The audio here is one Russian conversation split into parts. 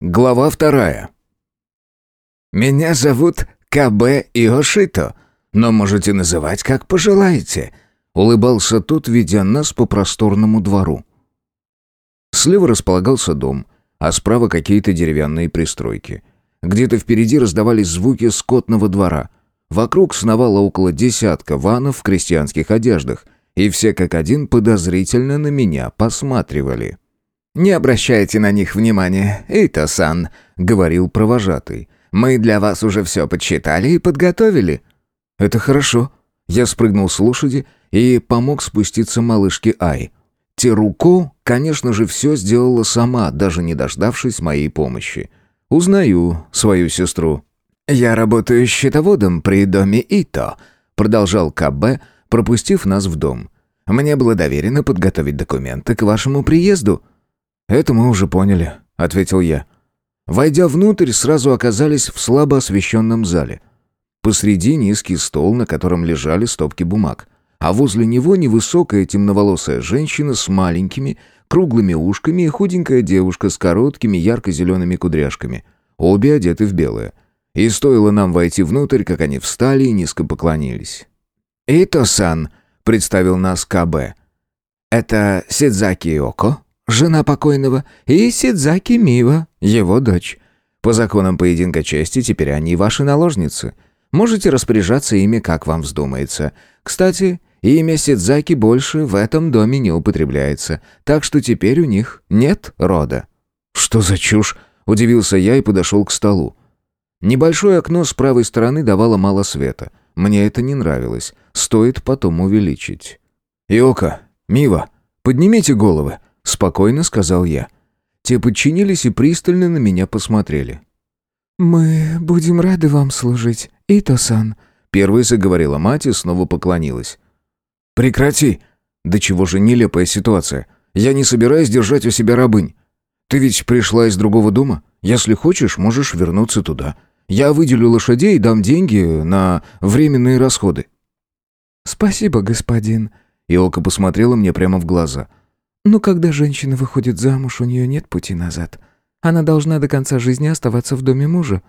Глава вторая. «Меня зовут КБ Иошито, но можете называть как пожелаете», — улыбался тот, ведя нас по просторному двору. Слева располагался дом, а справа какие-то деревянные пристройки. Где-то впереди раздавались звуки скотного двора. Вокруг сновало около десятка ванов в крестьянских одеждах, и все как один подозрительно на меня посматривали. «Не обращайте на них внимания, Ито-сан», — говорил провожатый. «Мы для вас уже все подсчитали и подготовили». «Это хорошо». Я спрыгнул с лошади и помог спуститься малышке Ай. Теруко, конечно же, все сделала сама, даже не дождавшись моей помощи. Узнаю свою сестру. «Я работаю счетоводом при доме Ито», — продолжал КБ, пропустив нас в дом. «Мне было доверено подготовить документы к вашему приезду». «Это мы уже поняли», — ответил я. Войдя внутрь, сразу оказались в слабо освещенном зале. Посреди низкий стол, на котором лежали стопки бумаг, а возле него невысокая темноволосая женщина с маленькими, круглыми ушками и худенькая девушка с короткими ярко-зелеными кудряшками, обе одеты в белое. И стоило нам войти внутрь, как они встали и низко поклонились. «Ито-сан», — представил нас КБ. «Это Сидзаки Око, жена покойного, и Сидзаки Мива, его дочь. По законам поединка чести теперь они ваши наложницы. Можете распоряжаться ими, как вам вздумается. Кстати, имя Сидзаки больше в этом доме не употребляется, так что теперь у них нет рода». «Что за чушь?» – удивился я и подошел к столу. Небольшое окно с правой стороны давало мало света. Мне это не нравилось. Стоит потом увеличить. «Иока, Мива, поднимите головы», спокойно сказал я. Те подчинились и пристально на меня посмотрели. «Мы будем рады вам служить, Ито-сан», — первой заговорила мать и снова поклонилась. «Прекрати! Да чего же нелепая ситуация. Я не собираюсь держать у себя рабынь. Ты ведь пришла из другого дома. Если хочешь, можешь вернуться туда. Я выделю лошадей и дам деньги на временные расходы». «Спасибо, господин», — Иока посмотрела мне прямо в глаза. Но когда женщина выходит замуж, у нее нет пути назад. Она должна до конца жизни оставаться в доме мужа».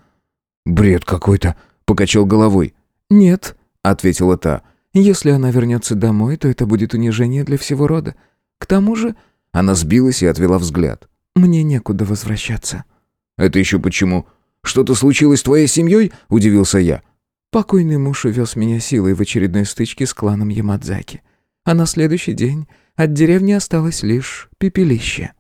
«Бред какой-то», — покачал головой. «Нет», — ответила та. «Если она вернется домой, то это будет унижение для всего рода. К тому же...» Она сбилась и отвела взгляд. «Мне некуда возвращаться». «Это еще почему? Что-то случилось с твоей семьей?» — удивился я. Покойный муж увез меня силой в очередной стычке с кланом Ямадзаки. А на следующий день от деревни осталось лишь пепелище.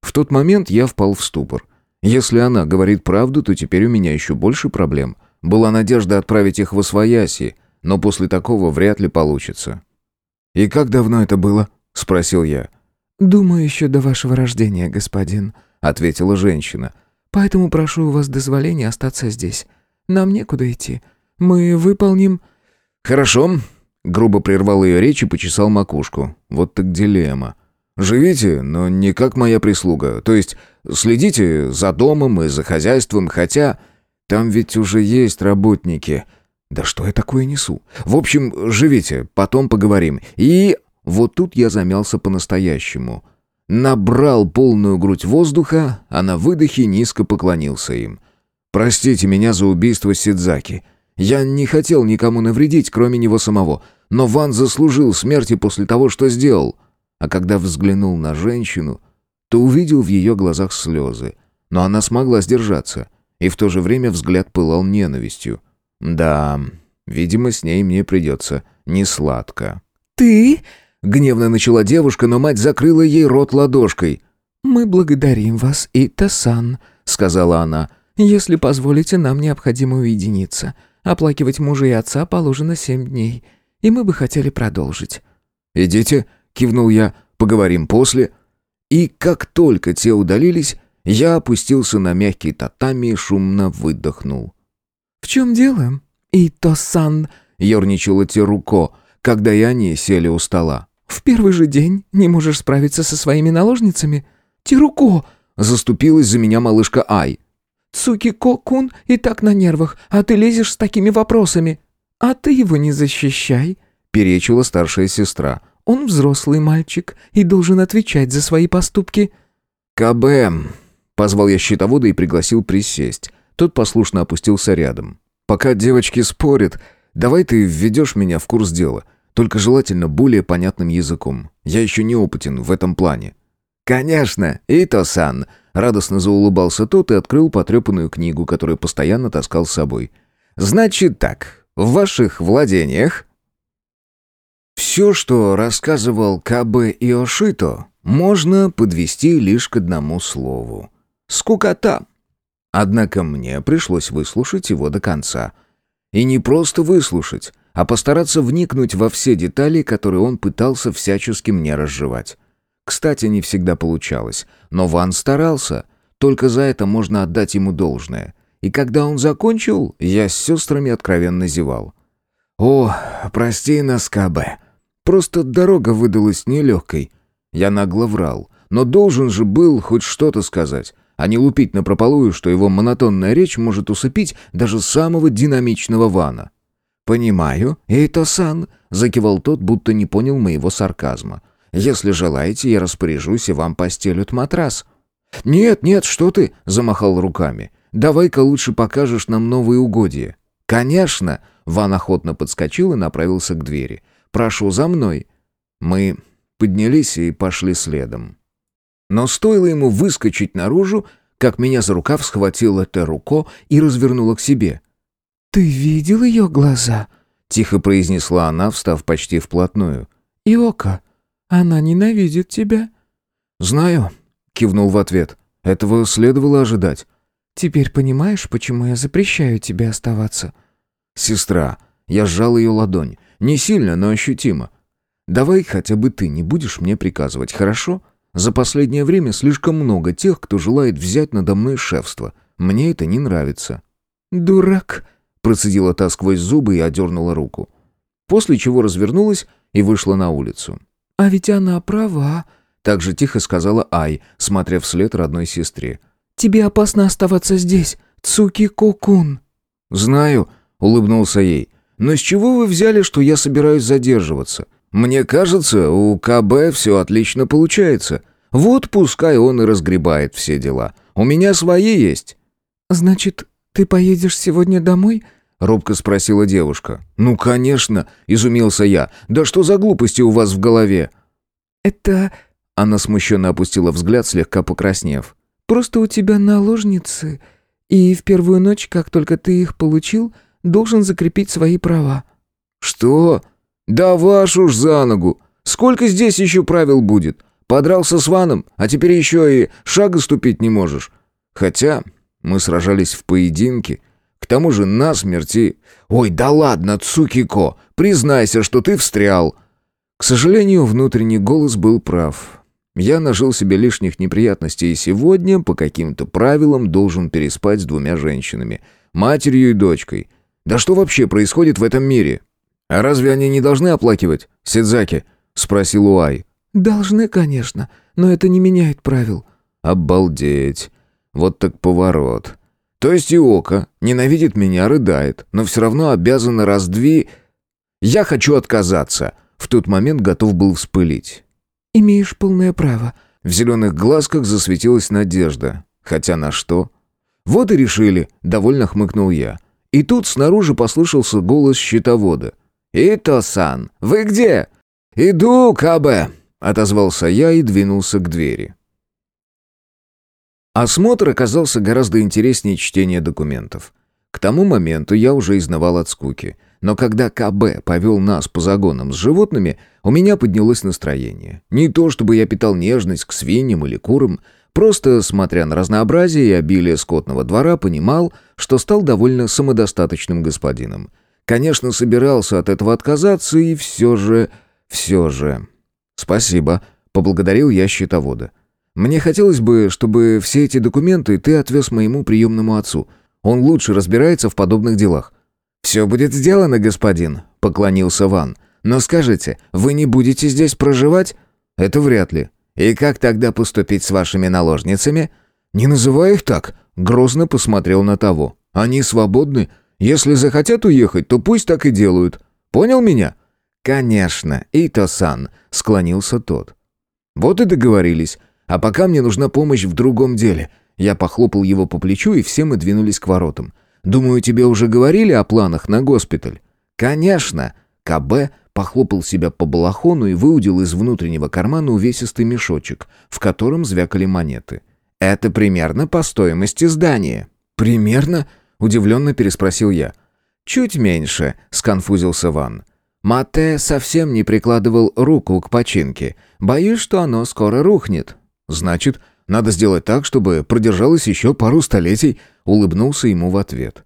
В тот момент я впал в ступор. Если она говорит правду, то теперь у меня еще больше проблем. Была надежда отправить их в Освояси, но после такого вряд ли получится. «И как давно это было?» — спросил я. «Думаю, еще до вашего рождения, господин», — ответила женщина. «Поэтому прошу у вас дозволения остаться здесь. Нам некуда идти. Мы выполним...» «Хорошо», Грубо прервал ее речь и почесал макушку. Вот так дилемма. «Живите, но не как моя прислуга. То есть следите за домом и за хозяйством, хотя там ведь уже есть работники. Да что я такое несу? В общем, живите, потом поговорим. И...» Вот тут я замялся по-настоящему. Набрал полную грудь воздуха, а на выдохе низко поклонился им. «Простите меня за убийство Сидзаки. Я не хотел никому навредить, кроме него самого, но Ван заслужил смерти после того, что сделал. А когда взглянул на женщину, то увидел в ее глазах слезы. Но она смогла сдержаться, и в то же время взгляд пылал ненавистью. Да, видимо, с ней мне придется несладко. «Ты?» — гневно начала девушка, но мать закрыла ей рот ладошкой. «Мы благодарим вас, Ита-сан», — сказала она. «Если позволите, нам необходимо уединиться. Оплакивать мужа и отца положено семь дней, и мы бы хотели продолжить». «Идите», — кивнул я, — «поговорим после». И как только те удалились, я опустился на мягкий татами и шумно выдохнул. «В чем дело?» «Ито-сан», — ерничала Теруко, когда и они сели у стола. «В первый же день не можешь справиться со своими наложницами?» «Теруко!» — заступилась за меня малышка Ай. Цукико-кун и так на нервах, а ты лезешь с такими вопросами. А ты его не защищай», — перечила старшая сестра. «Он взрослый мальчик и должен отвечать за свои поступки». «КБ, Позвал я щитовода и пригласил присесть. Тот послушно опустился рядом. «Пока девочки спорят, давай ты введешь меня в курс дела. Только желательно более понятным языком. Я еще не опытен в этом плане». «Конечно, Ито-сан!» Радостно заулыбался тот и открыл потрепанную книгу, которую постоянно таскал с собой. «Значит так, в ваших владениях...» Все, что рассказывал Кабе Иошито, можно подвести лишь к одному слову. Скукота. Однако мне пришлось выслушать его до конца. И не просто выслушать, а постараться вникнуть во все детали, которые он пытался всячески мне разжевать. Кстати, не всегда получалось, но Ван старался. Только за это можно отдать ему должное. И когда он закончил, я с сестрами откровенно зевал. «О, прости нас, КБ. Просто дорога выдалась нелегкой». Я нагло врал, но должен же был хоть что-то сказать, а не лупить напропалую, что его монотонная речь может усыпить даже самого динамичного Вана. «Понимаю, Эйто-сан», — закивал тот, будто не понял моего сарказма. Если желаете, я распоряжусь, и вам постелют матрас». «Нет, нет, что ты!» — замахал руками. «Давай-ка лучше покажешь нам новые угодья». «Конечно!» — Ван охотно подскочил и направился к двери. «Прошу за мной». Мы поднялись и пошли следом. Но стоило ему выскочить наружу, как меня за рукав схватила Теруко и развернула к себе. «Ты видел ее глаза?» — тихо произнесла она, встав почти вплотную. «Иока, она ненавидит тебя». «Знаю», — кивнул в ответ. «Этого следовало ожидать». «Теперь понимаешь, почему я запрещаю тебе оставаться?» «Сестра». Я сжал ее ладонь. Не сильно, но ощутимо. «Давай хотя бы ты не будешь мне приказывать, хорошо? За последнее время слишком много тех, кто желает взять надо мной шефство. Мне это не нравится». «Дурак», — процедила та сквозь зубы и одернула руку. После чего развернулась и вышла на улицу. «А ведь она права», — так же тихо сказала Ай, смотря вслед родной сестре. «Тебе опасно оставаться здесь, Цуки-кокун». «Знаю», — улыбнулся ей. «Но с чего вы взяли, что я собираюсь задерживаться? Мне кажется, у КБ все отлично получается. Вот пускай он и разгребает все дела. У меня свои есть». «Значит, ты поедешь сегодня домой?» Робко спросила девушка. «Ну, конечно!» — изумился я. «Да что за глупости у вас в голове?» «Это...» — она смущенно опустила взгляд, слегка покраснев. «Просто у тебя наложницы, и в первую ночь, как только ты их получил, должен закрепить свои права». «Что? Да вашу ж за ногу! Сколько здесь еще правил будет? Подрался с Ваном, а теперь еще и шага ступить не можешь. Хотя мы сражались в поединке, к тому же на смерти. Ой, да ладно, Цукико, признайся, что ты встрял. К сожалению, внутренний голос был прав. Я нажил себе лишних неприятностей и сегодня по каким-то правилам должен переспать с двумя женщинами, матерью и дочкой. Да что вообще происходит в этом мире? А разве они не должны оплакивать, Сидзаки? спросил Уай. Должны, конечно, но это не меняет правил. Обалдеть. Вот так поворот. То есть Иока ненавидит меня, рыдает, но все равно обязана раздви... Я хочу отказаться. В тот момент готов был вспылить. «Имеешь полное право». В зеленых глазках засветилась надежда. Хотя на что? Вот и решили, довольно хмыкнул я. И тут снаружи послышался голос щитовода. «Ито-сан, вы где?» «Иду, КБ», — отозвался я и двинулся к двери. Осмотр оказался гораздо интереснее чтения документов. К тому моменту я уже изнавал от скуки. Но когда КБ повел нас по загонам с животными, у меня поднялось настроение. Не то чтобы я питал нежность к свиньям или курам, просто, смотря на разнообразие и обилие скотного двора, понимал, что стал довольно самодостаточным господином. Конечно, собирался от этого отказаться, и все же... все же... «Спасибо», — поблагодарил я счетовода. Мне хотелось бы, чтобы все эти документы ты отвез моему приемному отцу. Он лучше разбирается в подобных делах». «Все будет сделано, господин», — поклонился Ван. «Но скажите, вы не будете здесь проживать?» «Это вряд ли. И как тогда поступить с вашими наложницами?» «Не называй их так», — грозно посмотрел на того. «Они свободны. Если захотят уехать, то пусть так и делают. Понял меня?» «Конечно, Ито-сан», — склонился тот. «Вот и договорились. А пока мне нужна помощь в другом деле. Я похлопал его по плечу, и все мы двинулись к воротам. «Думаю, тебе уже говорили о планах на госпиталь?» «Конечно!» КБ похлопал себя по балахону и выудил из внутреннего кармана увесистый мешочек, в котором звякали монеты. «Это примерно по стоимости здания». «Примерно?» — удивленно переспросил я. «Чуть меньше», — сконфузился Ван. «Мате совсем не прикладывал руку к починке. Боюсь, что оно скоро рухнет». «Значит, надо сделать так, чтобы продержалось еще пару столетий», — улыбнулся ему в ответ.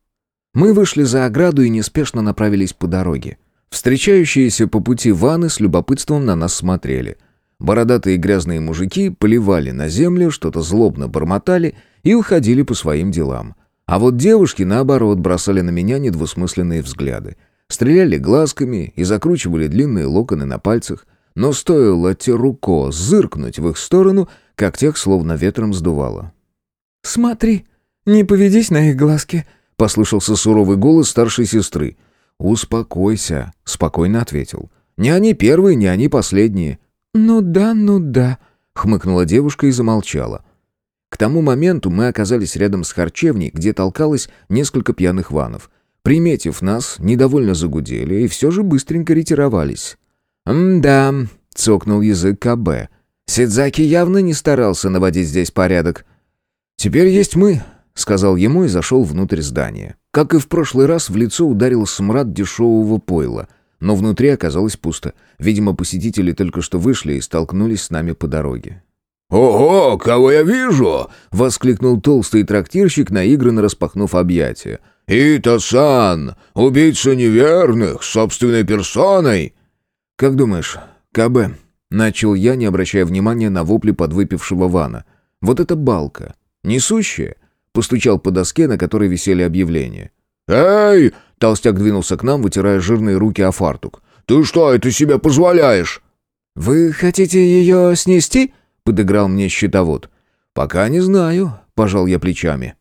Мы вышли за ограду и неспешно направились по дороге. Встречающиеся по пути ваны с любопытством на нас смотрели. Бородатые грязные мужики поливали на землю, что-то злобно бормотали и уходили по своим делам. А вот девушки, наоборот, бросали на меня недвусмысленные взгляды. Стреляли глазками и закручивали длинные локоны на пальцах, но стоило Теруко зыркнуть в их сторону, как тех словно ветром сдувало. «Смотри, не поведись на их глазки», — послышался суровый голос старшей сестры. «Успокойся», — спокойно ответил. «Не они первые, не они последние». «Ну да, ну да», — хмыкнула девушка и замолчала. К тому моменту мы оказались рядом с харчевней, где толкалось несколько пьяных ванов. Приметив нас, недовольно загудели и все же быстренько ретировались. «М-да», — цокнул язык КБ. «Сидзаки явно не старался наводить здесь порядок». «Теперь есть мы», — сказал ему и зашел внутрь здания. Как и в прошлый раз, в лицо ударил смрад дешевого пойла, но внутри оказалось пусто. Видимо, посетители только что вышли и столкнулись с нами по дороге. «Ого, кого я вижу!» — воскликнул толстый трактирщик, наигранно распахнув объятия. «Ита-сан! Убийца неверных! Собственной персоной!» «Как думаешь, КБ?» — начал я, не обращая внимания на вопли подвыпившего Вана. «Вот эта балка, несущая?» — постучал по доске, на которой висели объявления. «Эй!» — толстяк двинулся к нам, вытирая жирные руки о фартук. «Ты что это себе позволяешь?» «Вы хотите ее снести?» подыграл мне щитовод. «Пока не знаю», — пожал я плечами.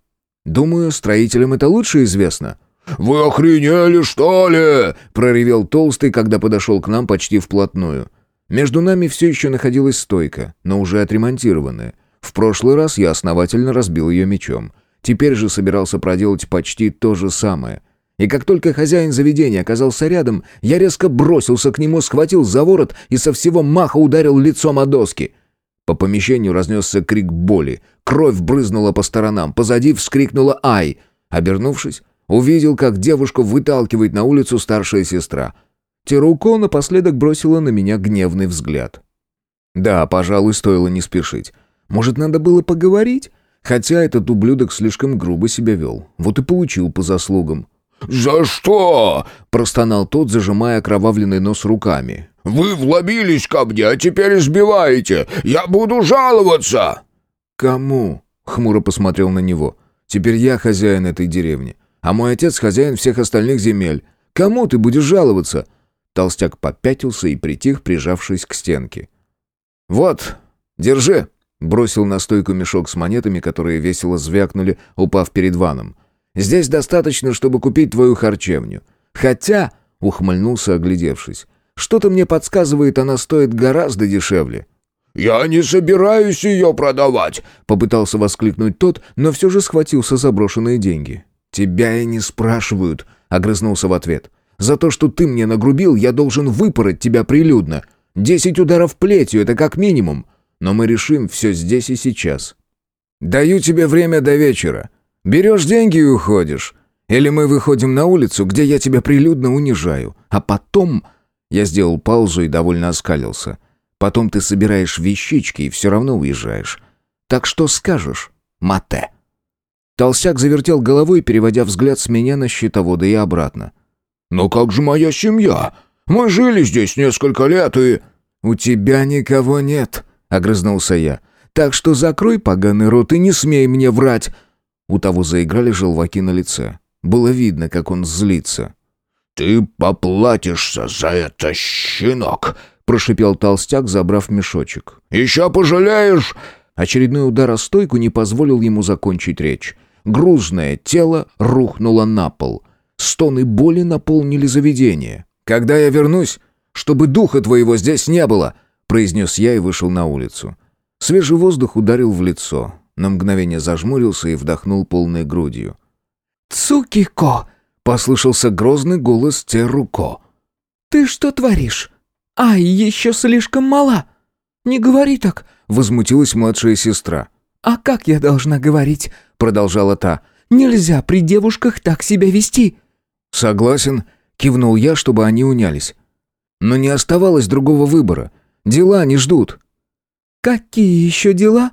«Думаю, строителям это лучше известно». «Вы охренели, что ли?» — проревел Толстый, когда подошел к нам почти вплотную. Между нами все еще находилась стойка, но уже отремонтированная. В прошлый раз я основательно разбил ее мечом. Теперь же собирался проделать почти то же самое. И как только хозяин заведения оказался рядом, я резко бросился к нему, схватил за ворот и со всего маха ударил лицом о доски — по помещению разнесся крик боли. Кровь брызнула по сторонам. Позади вскрикнула «Ай!». Обернувшись, увидел, как девушку выталкивает на улицу старшая сестра. Теруко напоследок бросила на меня гневный взгляд. Да, пожалуй, стоило не спешить. Может, надо было поговорить? Хотя этот ублюдок слишком грубо себя вел. Вот и получил по заслугам. «За что?» – простонал тот, зажимая окровавленный нос руками. «Вы вломились ко мне, а теперь избиваете! Я буду жаловаться!» «Кому?» — хмуро посмотрел на него. «Теперь я хозяин этой деревни, а мой отец хозяин всех остальных земель. Кому ты будешь жаловаться?» Толстяк попятился и притих, прижавшись к стенке. «Вот, держи!» — бросил на стойку мешок с монетами, которые весело звякнули, упав перед ваном. «Здесь достаточно, чтобы купить твою харчевню. Хотя...» — ухмыльнулся, оглядевшись. Что-то мне подсказывает, она стоит гораздо дешевле». «Я не собираюсь ее продавать!» — попытался воскликнуть тот, но все же схватился за брошенные деньги. «Тебя и не спрашивают», — огрызнулся в ответ. «За то, что ты мне нагрубил, я должен выпороть тебя прилюдно. Десять ударов плетью — это как минимум. Но мы решим все здесь и сейчас. Даю тебе время до вечера. Берешь деньги и уходишь. Или мы выходим на улицу, где я тебя прилюдно унижаю, а потом я сделал паузу и довольно оскалился. Потом ты собираешь вещички и все равно уезжаешь. Так что скажешь, Мате?» Толстяк завертел головой, переводя взгляд с меня на щитовода и обратно. «Но как же моя семья? Мы жили здесь несколько лет и...» «У тебя никого нет», — огрызнулся я. «Так что закрой поганый рот и не смей мне врать». У того заиграли желваки на лице. Было видно, как он злится. «Ты поплатишься за это, щенок!» — прошипел толстяк, забрав мешочек. «Еще пожалеешь!» Очередной удар о стойку не позволил ему закончить речь. Грузное тело рухнуло на пол. Стоны боли наполнили заведение. «Когда я вернусь, чтобы духа твоего здесь не было!» — произнес я и вышел на улицу. Свежий воздух ударил в лицо. на мгновение зажмурился и вдохнул полной грудью. «Цукико!» — послышался грозный голос Теруко. «Ты что творишь? Ай, еще слишком мала!» «Не говори так!» — возмутилась младшая сестра. «А как я должна говорить?» — продолжала та. «Нельзя при девушках так себя вести!» «Согласен», — кивнул я, чтобы они унялись. «Но не оставалось другого выбора. Дела не ждут». «Какие еще дела?»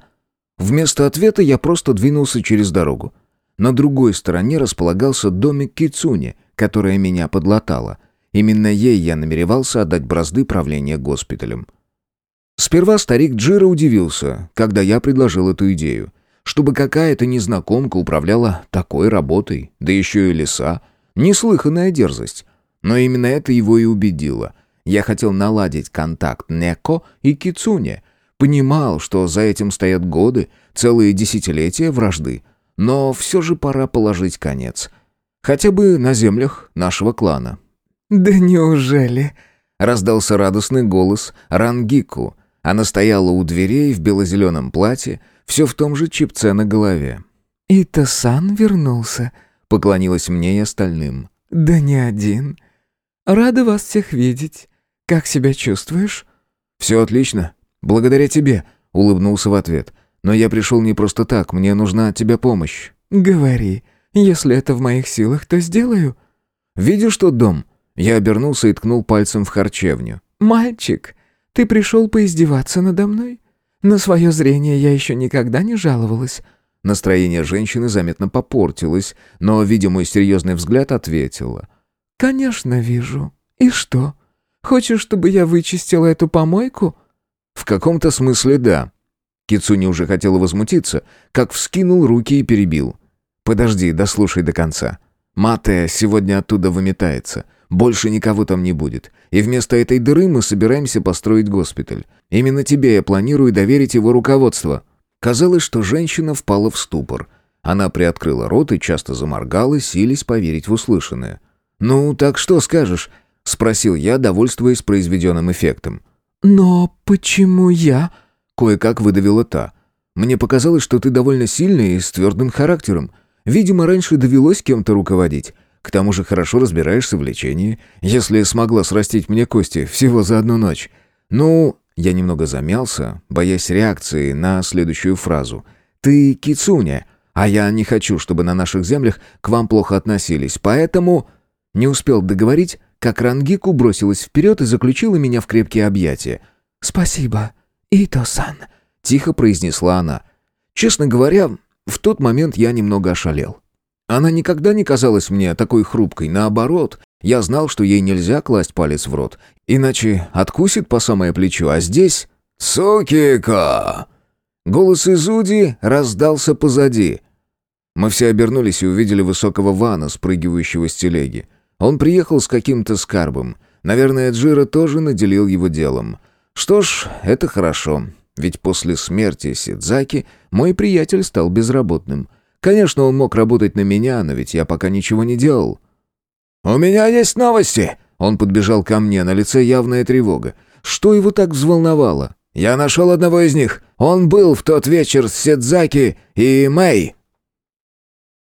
Вместо ответа я просто двинулся через дорогу. На другой стороне располагался домик Кицуни, которая меня подлатала. Именно ей я намеревался отдать бразды правления госпиталем. Сперва старик Джира удивился, когда я предложил эту идею. Чтобы какая-то незнакомка управляла такой работой, да еще и леса. Неслыханная дерзость. Но именно это его и убедило. Я хотел наладить контакт Неко и Кицуне. Понимал, что за этим стоят годы, целые десятилетия вражды. Но все же пора положить конец. Хотя бы на землях нашего клана. «Да неужели?» — раздался радостный голос Рангику. Она стояла у дверей в бело-зеленом платье, все в том же чипце на голове. «Ита-сан вернулся», — поклонилась мне и остальным. «Да не один. Рада вас всех видеть. Как себя чувствуешь?» «Все отлично. Благодаря тебе», — улыбнулся в ответ. «Но я пришел не просто так, мне нужна от тебя помощь». «Говори. Если это в моих силах, то сделаю». «Видишь тот дом?» Я обернулся и ткнул пальцем в харчевню. «Мальчик, ты пришел поиздеваться надо мной? На свое зрение я еще никогда не жаловалась». Настроение женщины заметно попортилось, но, видя мой серьезный взгляд, ответила. «Конечно, вижу. И что? Хочешь, чтобы я вычистила эту помойку?» «В каком-то смысле да». Кицуни уже хотела возмутиться, как вскинул руки и перебил. «Подожди, дослушай до конца. Матея сегодня оттуда выметается. Больше никого там не будет. И вместо этой дыры мы собираемся построить госпиталь. Именно тебе я планирую доверить его руководство». Казалось, что женщина впала в ступор. Она приоткрыла рот и часто заморгала, силясь поверить в услышанное. «Ну, так что скажешь?» — спросил я, довольствуясь произведенным эффектом. «Но почему я?» — кое-как выдавила та. «Мне показалось, что ты довольно сильный и с твердым характером. Видимо, раньше довелось кем-то руководить. К тому же хорошо разбираешься в лечении, если смогла срастить мне кости всего за одну ночь. Ну, я немного замялся, боясь реакции на следующую фразу. Ты кицуня, а я не хочу, чтобы на наших землях к вам плохо относились, поэтому не успел договорить, как Рангику бросилась вперед и заключила меня в крепкие объятия. «Спасибо, Ито-сан», — тихо произнесла она. Честно говоря, в тот момент я немного ошалел. Она никогда не казалась мне такой хрупкой, наоборот. Я знал, что ей нельзя класть палец в рот, иначе откусит по самое плечо, а здесь... «Сукика!» Голос Изуди раздался позади. Мы все обернулись и увидели высокого Вана, спрыгивающего с телеги. Он приехал с каким-то скарбом. Наверное, Джира тоже наделил его делом. Что ж, это хорошо, ведь после смерти Сидзаки мой приятель стал безработным — Конечно, он мог работать на меня, но ведь я пока ничего не делал. «У меня есть новости!» Он подбежал ко мне, на лице явная тревога. Что его так взволновало? «Я нашел одного из них. Он был в тот вечер с Седзаки и Мэй».